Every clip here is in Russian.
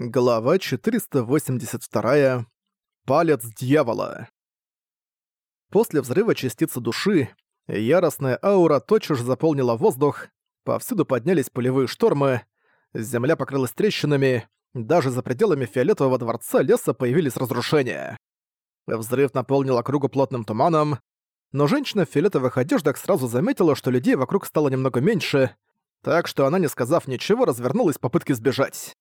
Глава 482. Палец дьявола. После взрыва частицы души, яростная аура тотчас заполнила воздух, повсюду поднялись пулевые штормы, земля покрылась трещинами, даже за пределами фиолетового дворца леса появились разрушения. Взрыв наполнил округу плотным туманом, но женщина в фиолетовых одеждах сразу заметила, что людей вокруг стало немного меньше, так что она, не сказав ничего, развернулась в попытке сбежать.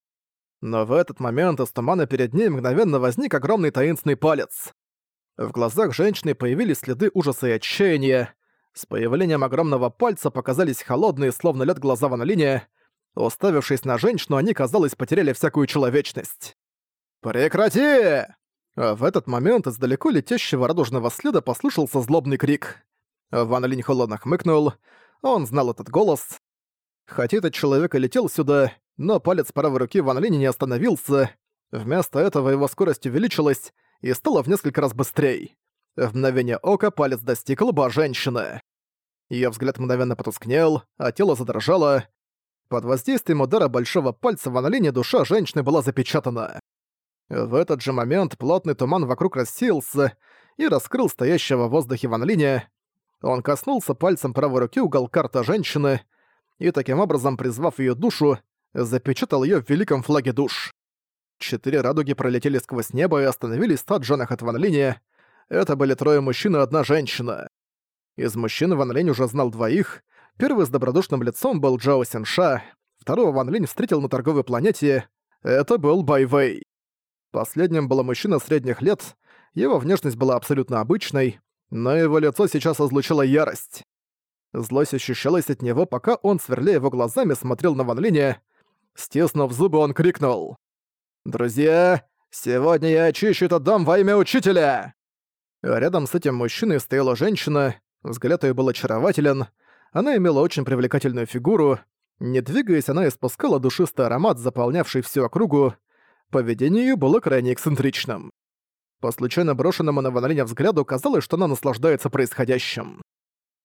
Но в этот момент из тумана перед ней мгновенно возник огромный таинственный палец. В глазах женщины появились следы ужаса и отчаяния. С появлением огромного пальца показались холодные, словно лед глаза Ван Линя. Уставившись на женщину, они, казалось, потеряли всякую человечность. «Прекрати!» В этот момент из далеко летящего радужного следа послышался злобный крик. Ван холодно хмыкнул. Он знал этот голос. Хотя этот человек и летел сюда, но палец правой руки Ван Линь не остановился. Вместо этого его скорость увеличилась и стала в несколько раз быстрее. В мгновение ока палец достиг лба женщины. Её взгляд мгновенно потускнел, а тело задрожало. Под воздействием удара большого пальца Ван Линя душа женщины была запечатана. В этот же момент плотный туман вокруг рассеялся и раскрыл стоящего в воздухе Ван Линя. Он коснулся пальцем правой руки уголка рта женщины и таким образом, призвав её душу, запечатал её в великом флаге душ. Четыре радуги пролетели сквозь небо и остановились в ста джанах от Ван Линя. Это были трое мужчин и одна женщина. Из мужчин Ван Линь уже знал двоих. Первый с добродушным лицом был Джао Синша, второго Ван Линь встретил на торговой планете. Это был Бай Вэй. Последним был мужчина средних лет, его внешность была абсолютно обычной, но его лицо сейчас излучило ярость. Злость ощущалась от него, пока он, сверля его глазами, смотрел на Ван Линя. Стиснув зубы, он крикнул. «Друзья, сегодня я очищу этот дом во имя учителя!» Рядом с этим мужчиной стояла женщина, взгляд ее был очарователен, она имела очень привлекательную фигуру, не двигаясь, она испускала душистый аромат, заполнявший всю округу, поведение ее было крайне эксцентричным. По случайно брошенному на Ван взгляду казалось, что она наслаждается происходящим.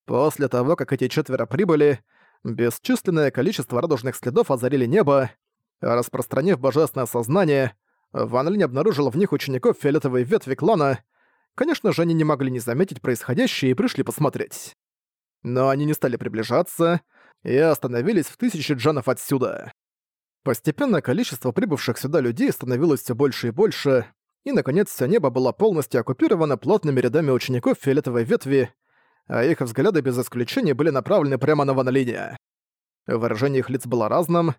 После того, как эти четверо прибыли, Бесчисленное количество радужных следов озарили небо. Распространив божественное сознание, Ван Линь обнаружил в них учеников фиолетовой ветви клана. Конечно же, они не могли не заметить происходящее и пришли посмотреть. Но они не стали приближаться и остановились в тысячи джанов отсюда. Постепенно количество прибывших сюда людей становилось все больше и больше, и, наконец, все небо было полностью оккупировано плотными рядами учеников фиолетовой ветви, а их взгляды без исключения были направлены прямо на Ван Линя. Выражение их лиц было разным,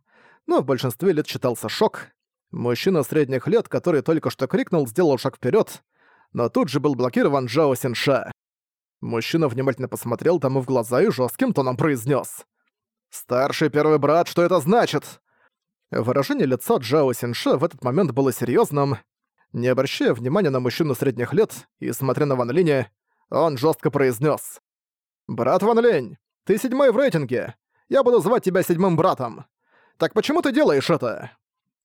но в большинстве лиц читался шок. Мужчина средних лет, который только что крикнул, сделал шаг вперед, но тут же был блокирован Джао Синша. Мужчина внимательно посмотрел тому в глаза и жестким тоном произнес: «Старший первый брат, что это значит?» Выражение лица Джао Синша в этот момент было серьезным. Не обращая внимания на мужчину средних лет и смотря на Ван Линя, он жестко произнес: «Брат Ван Лень, ты седьмой в рейтинге. Я буду звать тебя седьмым братом. Так почему ты делаешь это?»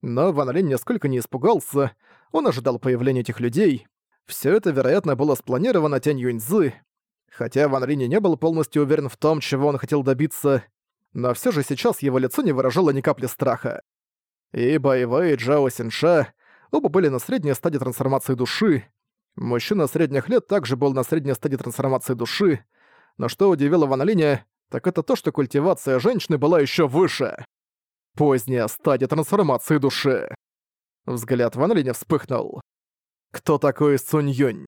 Но Ван Линь нисколько не испугался, он ожидал появления этих людей. Все это, вероятно, было спланировано Тянь Юньзы. Хотя Ван Линь не был полностью уверен в том, чего он хотел добиться, но все же сейчас его лицо не выражало ни капли страха. И Боевой, и Джао Синша оба были на средней стадии трансформации души, Мужчина средних лет также был на средней стадии трансформации души, но что удивило Ван Линя, так это то, что культивация женщины была еще выше. Поздняя стадия трансформации души. Взгляд Ван Линя вспыхнул. «Кто такой Сунь Юнь?»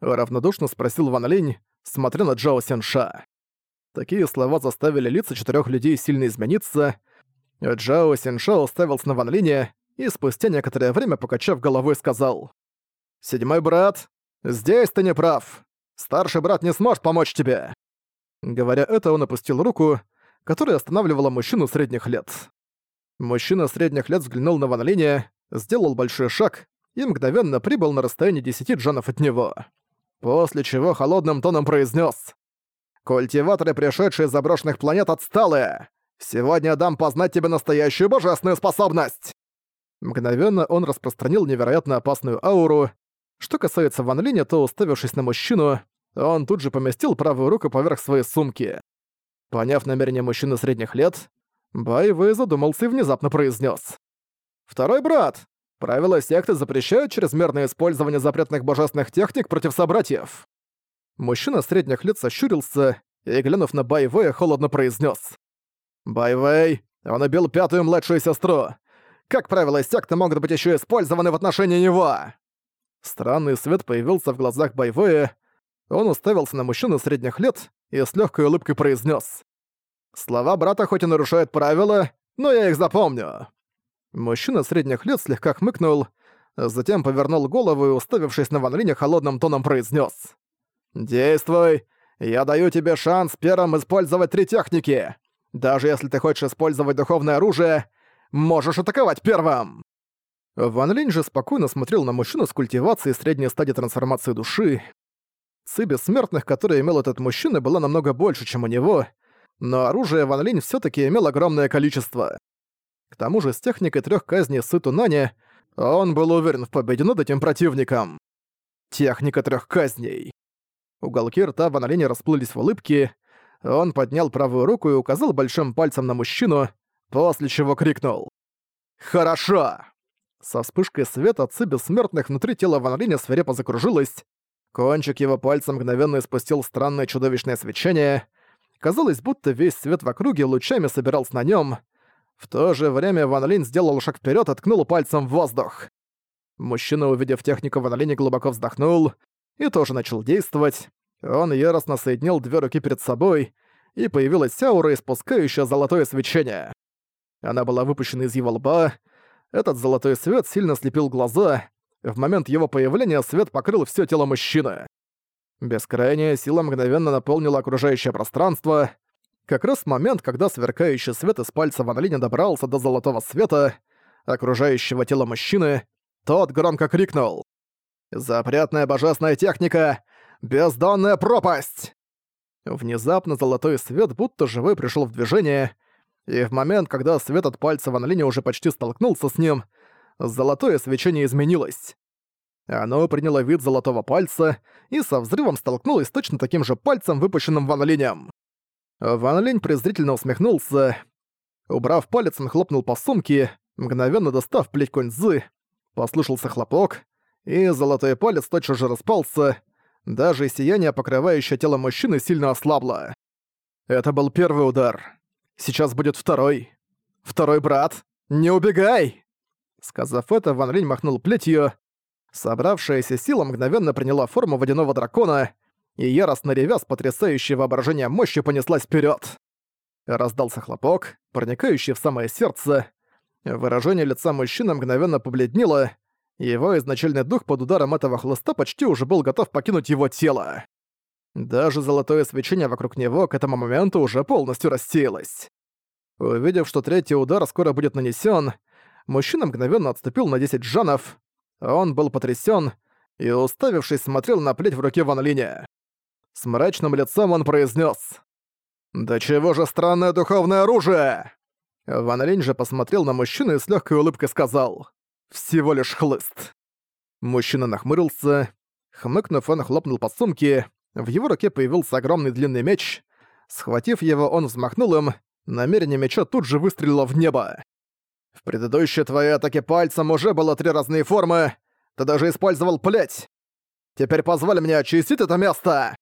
Равнодушно спросил Ван Линь, смотря на Джао Сянша. Такие слова заставили лица четырех людей сильно измениться. Джао Сянша уставился на Ван Линя и спустя некоторое время, покачав головой, сказал «Седьмой брат, здесь ты не прав. Старший брат не сможет помочь тебе». Говоря это, он опустил руку, которая останавливала мужчину средних лет. Мужчина средних лет взглянул на Ван Линя, сделал большой шаг и мгновенно прибыл на расстоянии десяти джанов от него. После чего холодным тоном произнес: «Культиваторы, пришедшие из заброшенных планет, отсталые! Сегодня я дам познать тебе настоящую божественную способность!» Мгновенно он распространил невероятно опасную ауру, что касается Ван Линя, то, уставившись на мужчину, он тут же поместил правую руку поверх своей сумки. Поняв намерение мужчины средних лет, Бай Вэй задумался и внезапно произнес: Второй брат! Правила секты запрещают чрезмерное использование запретных божественных техник против собратьев. Мужчина средних лет сощурился и, глянув на Байвея, холодно произнес: «Байвей, он убил пятую младшую сестру. Как правила секты могут быть еще использованы в отношении него?» Странный свет появился в глазах Байвея. Он уставился на мужчину средних лет и с легкой улыбкой произнес: «Слова брата хоть и нарушают правила, но я их запомню». Мужчина средних лет слегка хмыкнул, затем повернул голову и, уставившись на Ван Линя, холодным тоном произнес: «Действуй! Я даю тебе шанс первым использовать три техники! Даже если ты хочешь использовать духовное оружие, можешь атаковать первым!» Ван Линь же спокойно смотрел на мужчину с культивацией средней стадии трансформации души. Ци бессмертных, которые имел этот мужчина, было намного больше, чем у него, но оружие Ван Линь всё-таки имел огромное количество. К тому же с техникой трёх казней Сыту Нани он был уверен в победе над этим противником. Техника трёх казней. Уголки рта Ван Линя расплылись в улыбке, он поднял правую руку и указал большим пальцем на мужчину, после чего крикнул «Хорошо!». Со вспышкой света ци бессмертных внутри тела Ван Линя свирепо закружилась, кончик его пальца мгновенно испустил странное чудовищное свечение. Казалось, будто весь свет в округе лучами собирался на нем. В то же время Ван Линь сделал шаг вперед и ткнул пальцем в воздух. Мужчина, увидев технику Ван Линя, глубоко вздохнул и тоже начал действовать. Он яростно соединил две руки перед собой, и появилась аура, испускающая золотое свечение. Она была выпущена из его лба. Этот золотой свет сильно слепил глаза. В момент его появления свет покрыл все тело мужчины. Бескрайняя сила мгновенно наполнила окружающее пространство. Как раз в момент, когда сверкающий свет из пальца Ван Линя добрался до золотого света, окружающего тело мужчины, тот громко крикнул. «Запретная божественная техника! Бездонная пропасть!» Внезапно золотой свет будто живой пришел в движение, и в момент, когда свет от пальца Ван Линя уже почти столкнулся с ним, золотое свечение изменилось. Оно приняло вид золотого пальца и со взрывом столкнулось точно таким же пальцем, выпущенным Ван Линем. Ван Линь презрительно усмехнулся. Убрав палец, он хлопнул по сумке, мгновенно достав плеть коньзы. Послышался хлопок, и золотой палец тотчас же распался, даже сияние, покрывающее тело мужчины, сильно ослабло. Это был первый удар. Сейчас будет второй. Второй брат, не убегай! Сказав это, Ван Линь махнул плетью. Собравшаяся сила мгновенно приняла форму водяного дракона, и яростно ревя с потрясающей воображением мощи понеслась вперед. Раздался хлопок, проникающий в самое сердце. Выражение лица мужчины мгновенно побледнело, его изначальный дух под ударом этого хлыста почти уже был готов покинуть его тело. Даже золотое свечение вокруг него к этому моменту уже полностью рассеялось. Увидев, что третий удар скоро будет нанесен, мужчина мгновенно отступил на 10 джанов. Он был потрясен и, уставившись, смотрел на плеть в руке Ван Линя. С мрачным лицом он произнес: «Да чего же странное духовное оружие!» Ван Линь же посмотрел на мужчину и с легкой улыбкой сказал всего лишь хлыст. Мужчина нахмурился. Хмыкнув, он хлопнул по сумке. В его руке появился огромный длинный меч. Схватив его, он взмахнул им. Намерение меча тут же выстрелило в небо. В предыдущей твоей атаке пальцем уже было три разные формы. Ты даже использовал плеть. Теперь позволь мне очистить это место.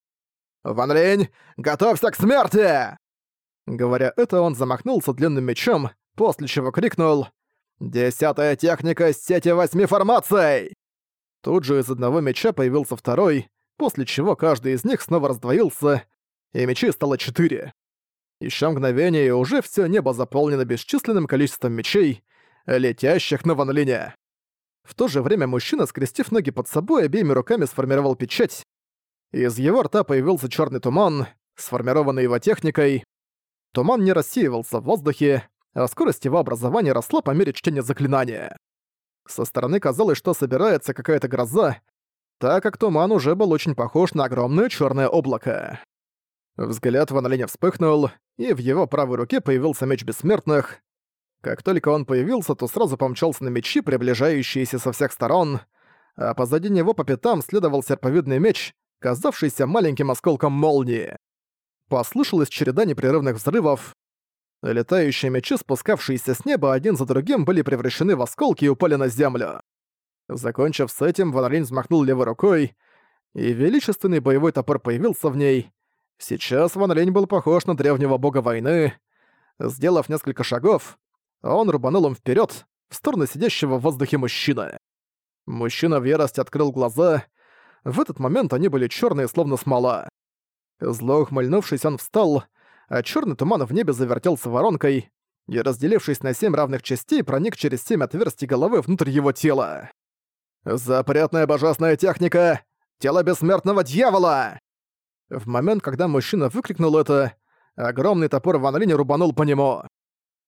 Ван Линь, готовься к смерти! Говоря это, он замахнулся длинным мечом, после чего крикнул «Десятая техника сети восьми формаций!» Тут же из одного меча появился второй, после чего каждый из них снова раздвоился, и мечей стало четыре. Еще мгновение, и уже все небо заполнено бесчисленным количеством мечей, летящих на Ван Линя. В то же время мужчина, скрестив ноги под собой, обеими руками сформировал печать. Из его рта появился черный туман, сформированный его техникой. Туман не рассеивался в воздухе, а скорость его образования росла по мере чтения заклинания. Со стороны казалось, что собирается какая-то гроза, так как туман уже был очень похож на огромное черное облако. Взгляд Ван Линя вспыхнул, и в его правой руке появился меч бессмертных. Как только он появился, то сразу помчался на мечи, приближающиеся со всех сторон, а позади него по пятам следовал серповидный меч, казавшийся маленьким осколком молнии. Послышалась череда непрерывных взрывов, Летающие мечи, спускавшиеся с неба один за другим, были превращены в осколки и упали на землю. Закончив с этим, Ван Линь взмахнул левой рукой, и величественный боевой топор появился в ней. Сейчас Ван Линь был похож на древнего бога войны. Сделав несколько шагов, он рубанул им вперед в сторону сидящего в воздухе мужчины. Мужчина в ярости открыл глаза. В этот момент они были черные, словно смола. Зло ухмыльнувшись, он встал, а черный туман в небе завертелся воронкой и, разделившись на семь равных частей, проник через семь отверстий головы внутрь его тела. «Запретная божественная техника! Тело бессмертного дьявола!» В момент, когда мужчина выкрикнул это, огромный топор Ван Линь рубанул по нему.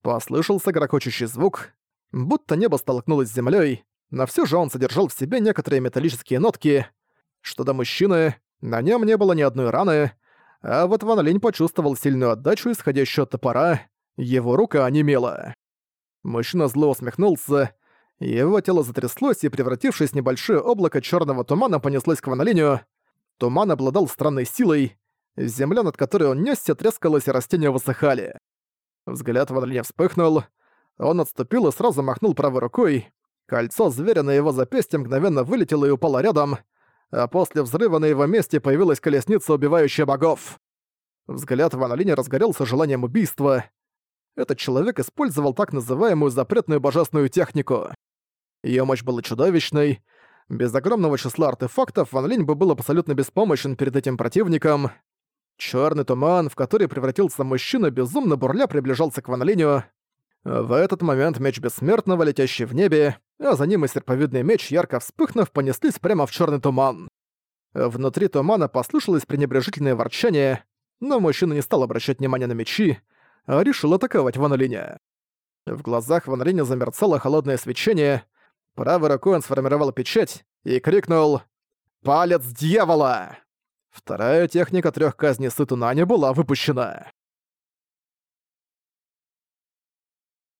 Послышался грохочущий звук, будто небо столкнулось с землей, но все же он содержал в себе некоторые металлические нотки. Что до мужчины, на нем не было ни одной раны, а вот Ван Линь почувствовал сильную отдачу, исходящую от топора, его рука онемела. Мужчина зло усмехнулся, его тело затряслось и, превратившись в небольшое облако черного тумана, понеслось к Ван Линю. Туман обладал странной силой, земля, над которой он нёсся, трескалась, и растения высыхали. Взгляд Ван Линя вспыхнул, он отступил и сразу махнул правой рукой. Кольцо зверя на его запястье мгновенно вылетело и упало рядом, а после взрыва на его месте появилась колесница, убивающая богов. Взгляд Ван разгорелся желанием убийства. Этот человек использовал так называемую запретную божественную технику. Её мощь была чудовищной. Без огромного числа артефактов Ван Линь бы был абсолютно беспомощен перед этим противником. Чёрный туман, в который превратился мужчина, безумно бурля приближался к Ван Линю. В этот момент меч Бессмертного, летящий в небе, а за ним и серповидный меч, ярко вспыхнув, понеслись прямо в черный туман. Внутри тумана послышалось пренебрежительное ворчание, но мужчина не стал обращать внимания на мечи, а решил атаковать Ван Линя. В глазах Ван Линя замерцало холодное свечение, правой рукой он сформировал печать и крикнул «Палец дьявола!». Вторая техника трёх казней Сытунани была выпущена.